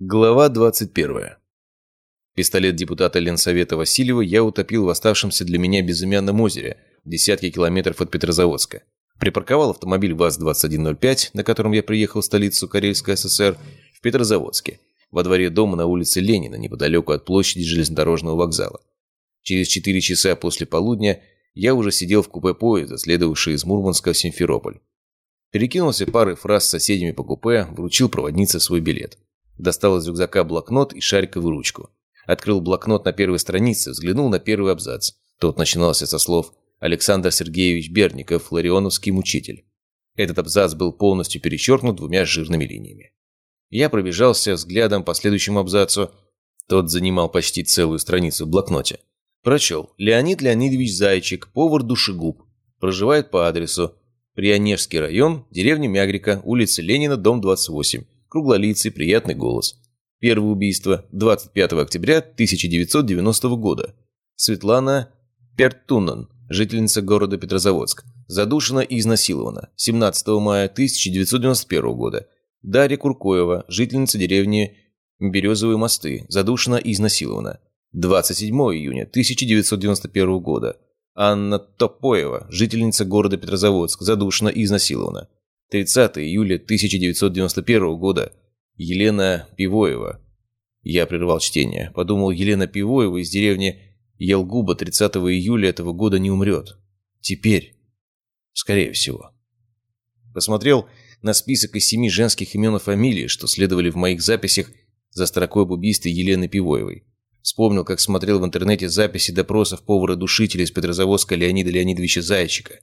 Глава 21. Пистолет депутата Ленсовета Васильева я утопил в оставшемся для меня безымянном озере, в десятки километров от Петрозаводска. Припарковал автомобиль ВАЗ-2105, на котором я приехал в столицу Карельской ССР, в Петрозаводске, во дворе дома на улице Ленина, неподалеку от площади железнодорожного вокзала. Через 4 часа после полудня я уже сидел в купе поезда, следовавший из Мурманска в Симферополь. Перекинулся парой фраз с соседями по купе, вручил проводнице свой билет. Достал из рюкзака блокнот и шариковую ручку. Открыл блокнот на первой странице, взглянул на первый абзац. Тот начинался со слов «Александр Сергеевич Берников, ларионовский мучитель». Этот абзац был полностью перечеркнут двумя жирными линиями. Я пробежался взглядом по следующему абзацу. Тот занимал почти целую страницу в блокноте. Прочел. Леонид Леонидович Зайчик, повар душегуб. Проживает по адресу Прионежский район, деревня Мягрика, улица Ленина, дом 28 круглолицый, приятный голос. Первое убийство 25 октября 1990 года. Светлана Пертунан, жительница города Петрозаводск. Задушена и изнасилована. 17 мая 1991 года. Дарья Куркоева, жительница деревни Березовые мосты. Задушена и изнасилована. 27 июня 1991 года. Анна Топоева, жительница города Петрозаводск. Задушена и изнасилована. 30 июля 1991 года. Елена Пивоева. Я прервал чтение. Подумал, Елена Пивоева из деревни Елгуба 30 июля этого года не умрет. Теперь. Скорее всего. Посмотрел на список из семи женских имен и фамилий, что следовали в моих записях за строкой об убийстве Елены Пивоевой. Вспомнил, как смотрел в интернете записи допросов повара-душителя из Петрозаводска Леонида Леонидовича Зайчика.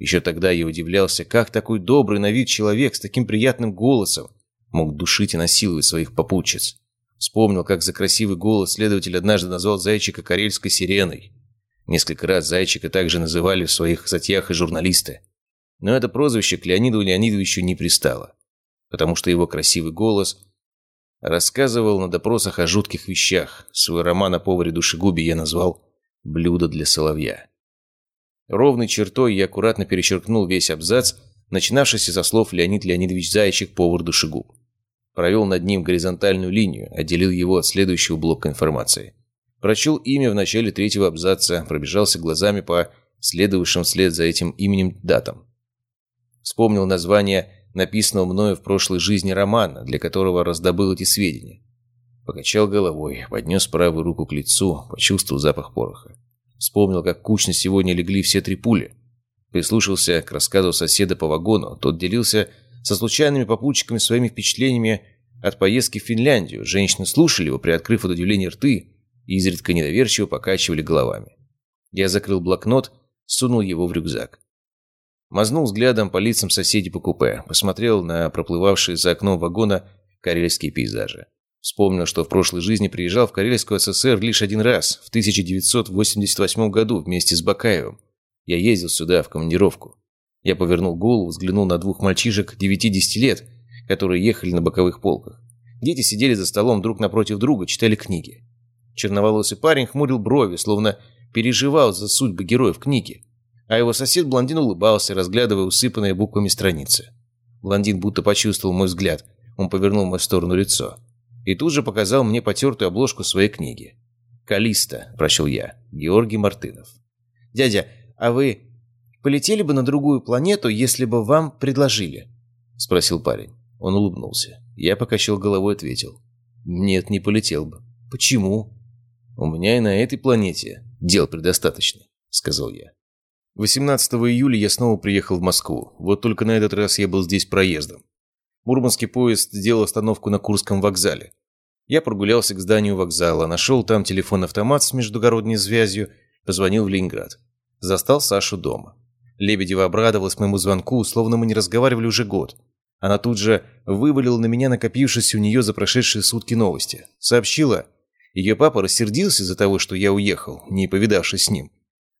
Еще тогда я удивлялся, как такой добрый на вид человек с таким приятным голосом мог душить и насиловать своих попутчиц. Вспомнил, как за красивый голос следователь однажды назвал Зайчика карельской сиреной. Несколько раз Зайчика также называли в своих статьях и журналисты. Но это прозвище к Леониду Леонидовичу не пристало, потому что его красивый голос рассказывал на допросах о жутких вещах. Свой роман о поваре душегубе я назвал «Блюдо для соловья». Ровной чертой я аккуратно перечеркнул весь абзац, начинавшийся со слов Леонид Леонидович Зайчик, повар душегуб. Провел над ним горизонтальную линию, отделил его от следующего блока информации. Прочел имя в начале третьего абзаца, пробежался глазами по следовавшим вслед за этим именем датам. Вспомнил название написанного мною в прошлой жизни романа, для которого раздобыл эти сведения. Покачал головой, поднес правую руку к лицу, почувствовал запах пороха. Вспомнил, как кучно сегодня легли все три пули. Прислушался к рассказу соседа по вагону. Тот делился со случайными попутчиками своими впечатлениями от поездки в Финляндию. Женщины слушали его, приоткрыв от удивления рты, и изредка недоверчиво покачивали головами. Я закрыл блокнот, сунул его в рюкзак. Мазнул взглядом по лицам соседей по купе, посмотрел на проплывавшие за окном вагона карельские пейзажи. Вспомнил, что в прошлой жизни приезжал в Карельскую ССР лишь один раз, в 1988 году, вместе с Бакаевым. Я ездил сюда в командировку. Я повернул голову, взглянул на двух мальчишек 9-10 лет, которые ехали на боковых полках. Дети сидели за столом друг напротив друга, читали книги. Черноволосый парень хмурил брови, словно переживал за судьбы героев книги. А его сосед-блондин улыбался, разглядывая усыпанные буквами страницы. Блондин будто почувствовал мой взгляд. Он повернул в мою сторону лицо и тут же показал мне потертую обложку своей книги. «Калиста», – прочел я, Георгий Мартынов. «Дядя, а вы полетели бы на другую планету, если бы вам предложили?» – спросил парень. Он улыбнулся. Я покачал головой ответил. «Нет, не полетел бы». «Почему?» «У меня и на этой планете дел предостаточно», – сказал я. 18 июля я снова приехал в Москву. Вот только на этот раз я был здесь проездом. Мурманский поезд сделал остановку на Курском вокзале. Я прогулялся к зданию вокзала, нашел там телефон-автомат с междугородней связью, позвонил в Ленинград. Застал Сашу дома. Лебедева обрадовалась моему звонку, словно мы не разговаривали уже год. Она тут же вывалила на меня накопившиеся у нее за прошедшие сутки новости. Сообщила, ее папа рассердился из-за того, что я уехал, не повидавшись с ним.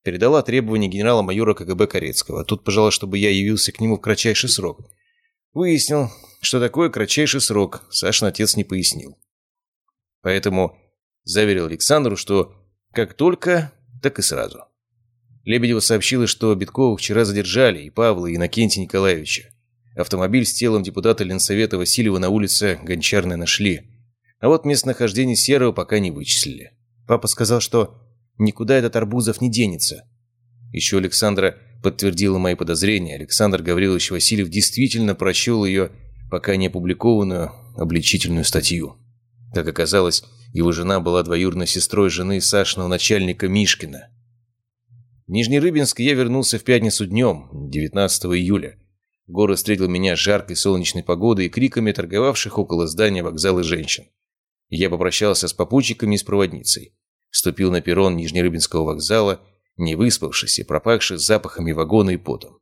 Передала требования генерала-майора КГБ Корецкого. Тут пожелала, чтобы я явился к нему в кратчайший срок. Выяснил, что такое кратчайший срок, Сашин отец не пояснил. Поэтому заверил Александру, что как только, так и сразу. Лебедева сообщила, что Биткова вчера задержали и Павла, и Иннокентия Николаевича. Автомобиль с телом депутата Ленсовета Васильева на улице Гончарной нашли. А вот местонахождение Серого пока не вычислили. Папа сказал, что никуда этот Арбузов не денется. Еще Александра подтвердила мои подозрения. Александр Гаврилович Васильев действительно прочел ее пока не опубликованную обличительную статью. Как оказалось, его жена была двоюродной сестрой жены Сашиного начальника Мишкина. В Нижнерыбинск я вернулся в пятницу днем, 19 июля. Город встретил меня жаркой солнечной погодой и криками торговавших около здания вокзала женщин. Я попрощался с попутчиками и с проводницей. Вступил на перрон Нижнерыбинского вокзала, не выспавшись и пропахший запахами вагона и потом.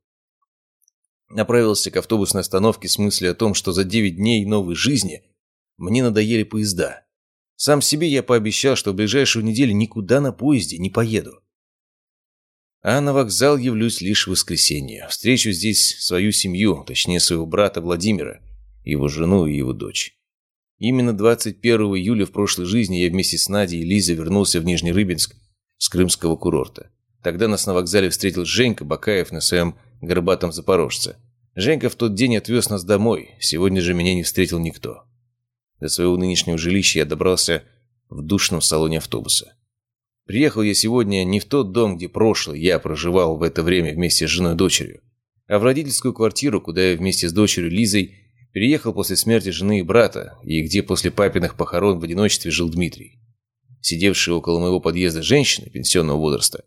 Направился к автобусной остановке с мыслью о том, что за 9 дней новой жизни мне надоели поезда. Сам себе я пообещал, что в ближайшую неделю никуда на поезде не поеду. А на вокзал явлюсь лишь в воскресенье. Встречу здесь свою семью, точнее своего брата Владимира, его жену и его дочь. Именно 21 июля в прошлой жизни я вместе с Надей и Лизой вернулся в Нижнерыбинск с крымского курорта. Тогда нас на вокзале встретил Женька Бакаев на своем горбатом запорожце. Женька в тот день отвез нас домой, сегодня же меня не встретил никто. До своего нынешнего жилища я добрался в душном салоне автобуса. Приехал я сегодня не в тот дом, где прошлый я проживал в это время вместе с женой и дочерью, а в родительскую квартиру, куда я вместе с дочерью Лизой Переехал после смерти жены и брата, и где после папиных похорон в одиночестве жил Дмитрий. Сидевшие около моего подъезда женщины пенсионного возраста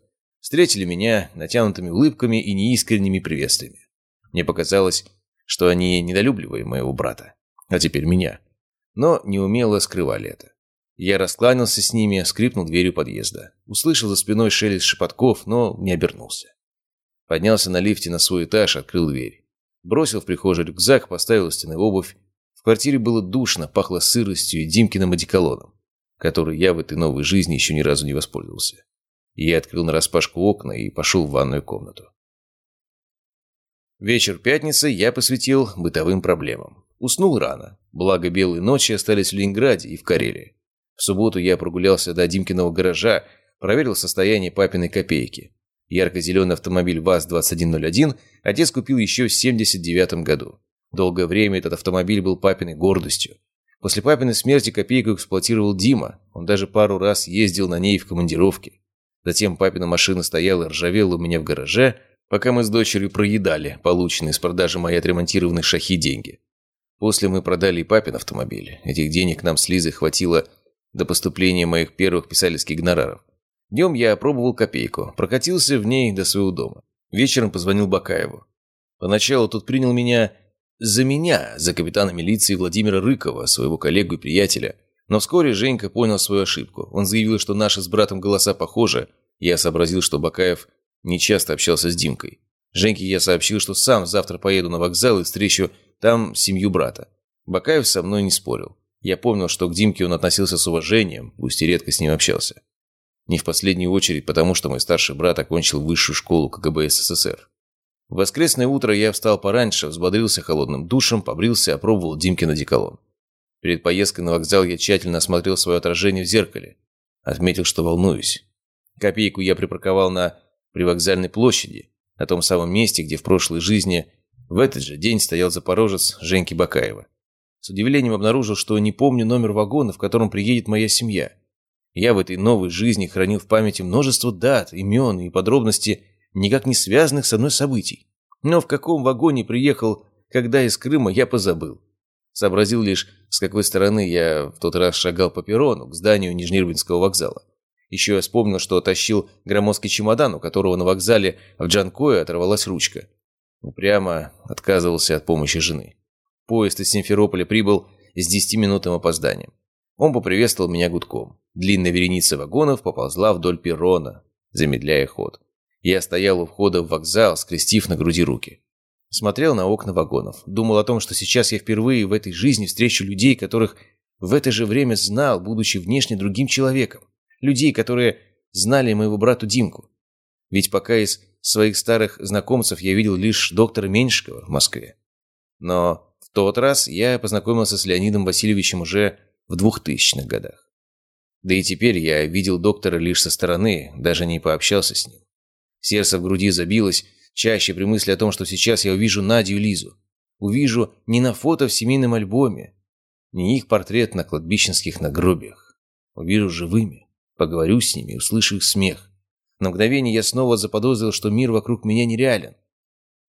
встретили меня натянутыми улыбками и неискренними приветствиями. Мне показалось, что они недолюбливали моего брата, а теперь меня. Но неумело скрывали это. Я раскланялся с ними, скрипнул дверью подъезда. Услышал за спиной шелест шепотков, но не обернулся. Поднялся на лифте на свой этаж, открыл дверь. Бросил в прихожей рюкзак, поставил стены обувь. В квартире было душно, пахло сыростью и Димкиным одеколоном, который я в этой новой жизни еще ни разу не воспользовался. Я открыл нараспашку окна и пошел в ванную комнату. Вечер пятницы я посвятил бытовым проблемам. Уснул рано, благо белые ночи остались в Ленинграде и в Карелии. В субботу я прогулялся до Димкиного гаража, проверил состояние папиной копейки. Ярко-зеленый автомобиль ВАЗ-2101 отец купил еще в 79 году. Долгое время этот автомобиль был папиной гордостью. После папиной смерти копейку эксплуатировал Дима. Он даже пару раз ездил на ней в командировке. Затем папина машина стояла и ржавела у меня в гараже, пока мы с дочерью проедали полученные с продажи моей отремонтированной шахи деньги. После мы продали и папин автомобиль. Этих денег нам с Лизой хватило до поступления моих первых писательских гонораров. Днем я опробовал копейку, прокатился в ней до своего дома. Вечером позвонил Бакаеву. Поначалу тот принял меня за меня, за капитана милиции Владимира Рыкова, своего коллегу и приятеля. Но вскоре Женька понял свою ошибку. Он заявил, что наши с братом голоса похожи. Я сообразил, что Бакаев не часто общался с Димкой. Женьке я сообщил, что сам завтра поеду на вокзал и встречу там семью брата. Бакаев со мной не спорил. Я помнил, что к Димке он относился с уважением, пусть и редко с ним общался. Не в последнюю очередь, потому что мой старший брат окончил высшую школу КГБ СССР. В воскресное утро я встал пораньше, взбодрился холодным душем, побрился, опробовал Димкин одеколон. Перед поездкой на вокзал я тщательно осмотрел свое отражение в зеркале. Отметил, что волнуюсь. Копейку я припарковал на привокзальной площади, на том самом месте, где в прошлой жизни в этот же день стоял запорожец Женьки Бакаева. С удивлением обнаружил, что не помню номер вагона, в котором приедет моя семья. Я в этой новой жизни хранил в памяти множество дат, имен и подробностей, никак не связанных со мной событий. Но в каком вагоне приехал, когда из Крыма, я позабыл. Сообразил лишь, с какой стороны я в тот раз шагал по перрону к зданию Нижнербинского вокзала. Еще я вспомнил, что тащил громоздкий чемодан, у которого на вокзале в Джанкое оторвалась ручка. Упрямо отказывался от помощи жены. Поезд из Симферополя прибыл с десятиминутным опозданием. Он поприветствовал меня гудком. Длинная вереница вагонов поползла вдоль перрона, замедляя ход. Я стоял у входа в вокзал, скрестив на груди руки. Смотрел на окна вагонов. Думал о том, что сейчас я впервые в этой жизни встречу людей, которых в это же время знал, будучи внешне другим человеком. Людей, которые знали моего брату Димку. Ведь пока из своих старых знакомцев я видел лишь доктора Меньшикова в Москве. Но в тот раз я познакомился с Леонидом Васильевичем уже в двухтысячных годах. Да и теперь я видел доктора лишь со стороны, даже не пообщался с ним. Сердце в груди забилось, чаще при мысли о том, что сейчас я увижу Надю и Лизу. Увижу не на фото в семейном альбоме, не их портрет на кладбищенских нагробиях. Увижу живыми, поговорю с ними, услышу их смех. На мгновение я снова заподозрил, что мир вокруг меня нереален.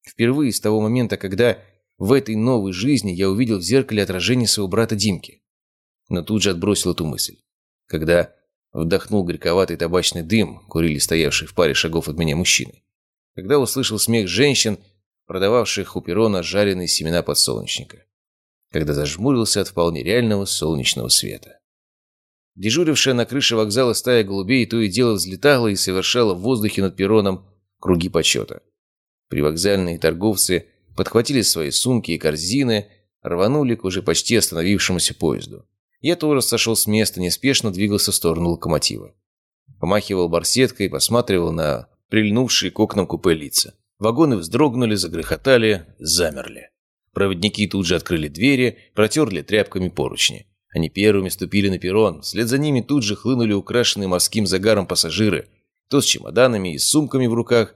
Впервые с того момента, когда в этой новой жизни я увидел в зеркале отражение своего брата Димки. Но тут же отбросил эту мысль. Когда вдохнул горьковатый табачный дым, курили стоявшие в паре шагов от меня мужчины. Когда услышал смех женщин, продававших у перона жареные семена подсолнечника. Когда зажмурился от вполне реального солнечного света. Дежурившая на крыше вокзала стая голубей то и дело взлетала и совершала в воздухе над перроном круги почета. Привокзальные торговцы подхватили свои сумки и корзины, рванули к уже почти остановившемуся поезду. Я тоже сошел с места, неспешно двигался в сторону локомотива. Помахивал барсеткой, посматривал на прильнувшие к окнам купе лица. Вагоны вздрогнули, загрохотали, замерли. Проводники тут же открыли двери, протерли тряпками поручни. Они первыми ступили на перрон, вслед за ними тут же хлынули украшенные морским загаром пассажиры, кто с чемоданами и сумками в руках,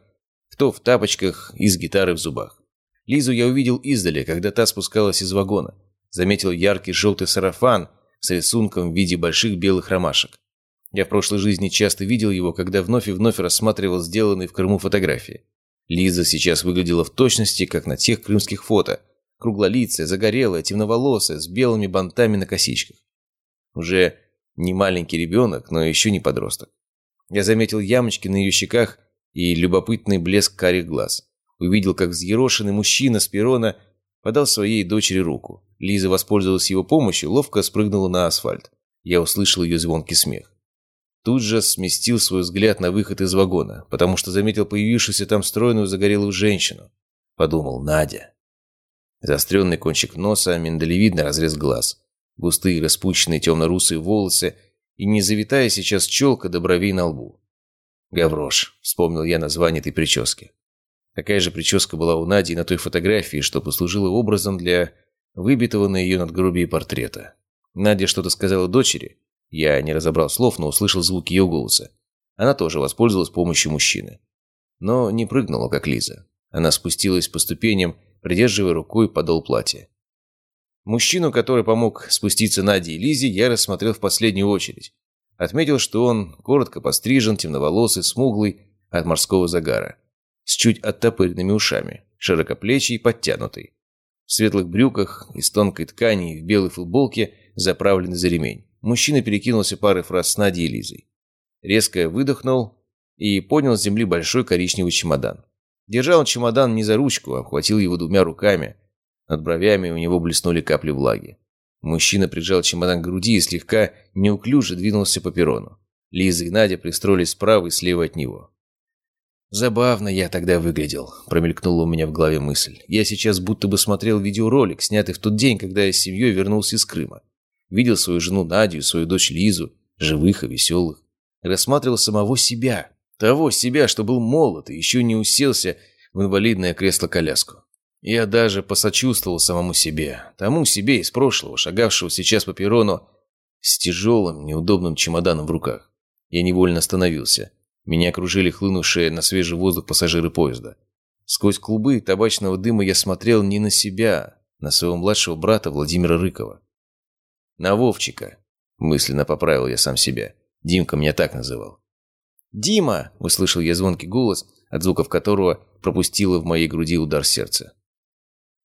кто в тапочках и с гитарой в зубах. Лизу я увидел издали, когда та спускалась из вагона. Заметил яркий желтый сарафан с рисунком в виде больших белых ромашек. Я в прошлой жизни часто видел его, когда вновь и вновь рассматривал сделанные в Крыму фотографии. Лиза сейчас выглядела в точности, как на тех крымских фото. Круглолицая, загорелая, темноволосая, с белыми бантами на косичках. Уже не маленький ребенок, но еще не подросток. Я заметил ямочки на ее щеках и любопытный блеск карих глаз. Увидел, как взъерошенный мужчина с перрона подал своей дочери руку. Лиза воспользовалась его помощью, ловко спрыгнула на асфальт. Я услышал ее звонкий смех. Тут же сместил свой взгляд на выход из вагона, потому что заметил появившуюся там стройную загорелую женщину. Подумал, Надя. Заостренный кончик носа, миндалевидный разрез глаз, густые распущенные темно-русые волосы и не завитая сейчас челка до бровей на лбу. «Гаврош», — вспомнил я название этой прически. Такая же прическа была у Нади на той фотографии, что послужило образом для выбитого на ее надгробии портрета. Надя что-то сказала дочери. Я не разобрал слов, но услышал звук ее голоса. Она тоже воспользовалась помощью мужчины. Но не прыгнула, как Лиза. Она спустилась по ступеням, придерживая рукой подол платья. Мужчину, который помог спуститься Наде и Лизе, я рассмотрел в последнюю очередь. Отметил, что он коротко пострижен, темноволосый, смуглый, от морского загара с чуть оттопыренными ушами, широкоплечий подтянутый. В светлых брюках из тонкой ткани и в белой футболке, заправленный за ремень. Мужчина перекинулся парой фраз с Надей и Лизой. Резко выдохнул и поднял с земли большой коричневый чемодан. Держал он чемодан не за ручку, а обхватил его двумя руками. Над бровями у него блеснули капли влаги. Мужчина прижал чемодан к груди и слегка неуклюже двинулся по перрону. Лиза и Надя пристроились справа и слева от него. «Забавно я тогда выглядел», – промелькнула у меня в голове мысль. «Я сейчас будто бы смотрел видеоролик, снятый в тот день, когда я с семьей вернулся из Крыма. Видел свою жену Надю, свою дочь Лизу, живых и веселых. Рассматривал самого себя, того себя, что был молод и еще не уселся в инвалидное кресло-коляску. Я даже посочувствовал самому себе, тому себе из прошлого, шагавшего сейчас по перрону с тяжелым, неудобным чемоданом в руках. Я невольно остановился – меня окружили хлынувшие на свежий воздух пассажиры поезда. Сквозь клубы табачного дыма я смотрел не на себя, на своего младшего брата Владимира Рыкова. На Вовчика, мысленно поправил я сам себя. Димка меня так называл. «Дима!» – услышал я звонкий голос, от звуков которого пропустила в моей груди удар сердца.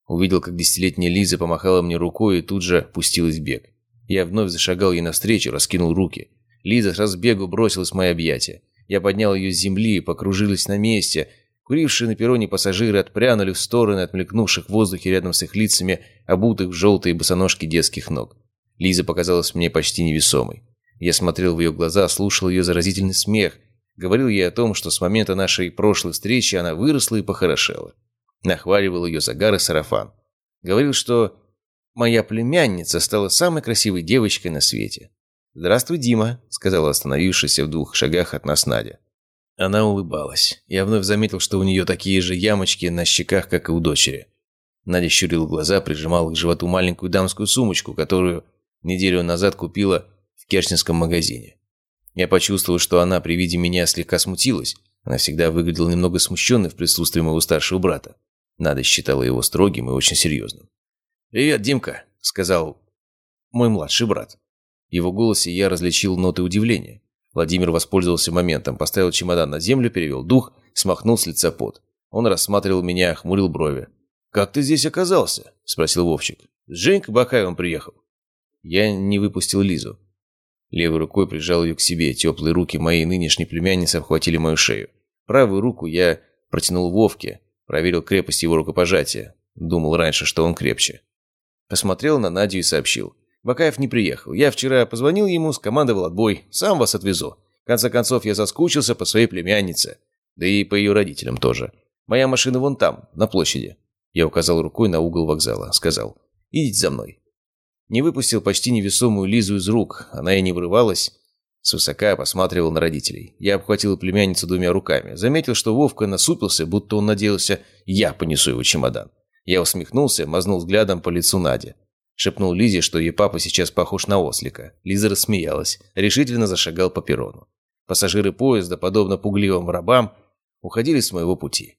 Увидел, как десятилетняя Лиза помахала мне рукой и тут же пустилась в бег. Я вновь зашагал ей навстречу, раскинул руки. Лиза с разбегу бросилась в мои объятия. Я поднял ее с земли, покружились на месте. Курившие на перроне пассажиры отпрянули в стороны от мелькнувших в воздухе рядом с их лицами, обутых в желтые босоножки детских ног. Лиза показалась мне почти невесомой. Я смотрел в ее глаза, слушал ее заразительный смех. Говорил ей о том, что с момента нашей прошлой встречи она выросла и похорошела. Нахваливал ее загар и сарафан. Говорил, что моя племянница стала самой красивой девочкой на свете. «Здравствуй, Дима», — сказала остановившаяся в двух шагах от нас Надя. Она улыбалась. Я вновь заметил, что у нее такие же ямочки на щеках, как и у дочери. Надя щурила глаза, прижимала к животу маленькую дамскую сумочку, которую неделю назад купила в керченском магазине. Я почувствовал, что она при виде меня слегка смутилась. Она всегда выглядела немного смущенной в присутствии моего старшего брата. Надя считала его строгим и очень серьезным. «Привет, Димка», — сказал мой младший брат». В его голосе я различил ноты удивления. Владимир воспользовался моментом, поставил чемодан на землю, перевел дух, смахнул с лица пот. Он рассматривал меня, хмурил брови. «Как ты здесь оказался?» – спросил Вовчик. «С Женькой Бакаевым приехал». Я не выпустил Лизу. Левой рукой прижал ее к себе, теплые руки моей нынешней племянницы обхватили мою шею. Правую руку я протянул Вовке, проверил крепость его рукопожатия. Думал раньше, что он крепче. Посмотрел на Надю и сообщил. Бакаев не приехал. Я вчера позвонил ему, скомандовал отбой. Сам вас отвезу. В конце концов, я соскучился по своей племяннице. Да и по ее родителям тоже. Моя машина вон там, на площади. Я указал рукой на угол вокзала. Сказал. Идите за мной. Не выпустил почти невесомую Лизу из рук. Она и не вырывалась. Свысока посматривал на родителей. Я обхватил племянницу двумя руками. Заметил, что Вовка насупился, будто он надеялся, я понесу его чемодан. Я усмехнулся, мазнул взглядом по лицу Нади. Шепнул Лизе, что ее папа сейчас похож на ослика. Лиза рассмеялась, решительно зашагал по перрону. Пассажиры поезда, подобно пугливым рабам, уходили с моего пути.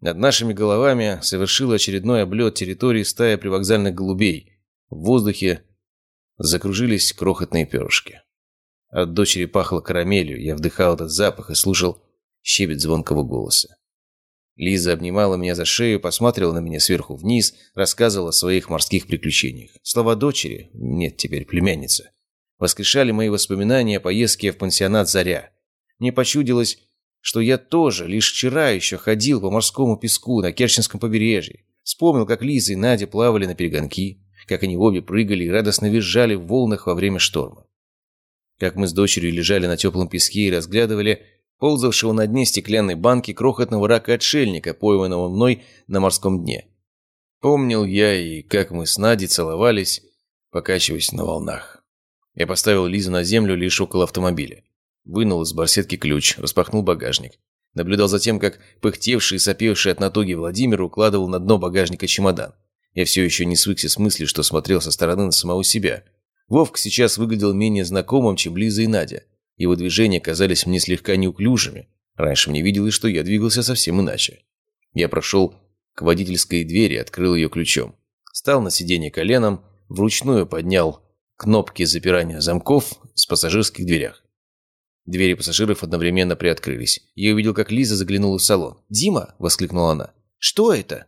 Над нашими головами совершил очередной облет территории стая привокзальных голубей. В воздухе закружились крохотные перышки. От дочери пахло карамелью, я вдыхал этот запах и слушал щебет звонкого голоса. Лиза обнимала меня за шею, посмотрела на меня сверху вниз, рассказывала о своих морских приключениях. Слова дочери, нет, теперь племянница, воскрешали мои воспоминания о поездке в пансионат «Заря». Мне почудилось, что я тоже лишь вчера еще ходил по морскому песку на Керченском побережье. Вспомнил, как Лиза и Надя плавали на перегонки, как они обе прыгали и радостно визжали в волнах во время шторма. Как мы с дочерью лежали на теплом песке и разглядывали ползавшего на дне стеклянной банки крохотного рака-отшельника, пойманного мной на морском дне. Помнил я и как мы с Надей целовались, покачиваясь на волнах. Я поставил Лизу на землю лишь около автомобиля. Вынул из барсетки ключ, распахнул багажник. Наблюдал за тем, как пыхтевший и сопевший от натуги Владимир укладывал на дно багажника чемодан. Я все еще не свыкся с мыслью, что смотрел со стороны на самого себя. Вовк сейчас выглядел менее знакомым, чем Лиза и Надя. Его движения казались мне слегка неуклюжими. Раньше мне виделось, что я двигался совсем иначе. Я прошел к водительской двери, открыл ее ключом. Встал на сиденье коленом, вручную поднял кнопки запирания замков с пассажирских дверях. Двери пассажиров одновременно приоткрылись. Я увидел, как Лиза заглянула в салон. «Дима!» – воскликнула она. «Что это?»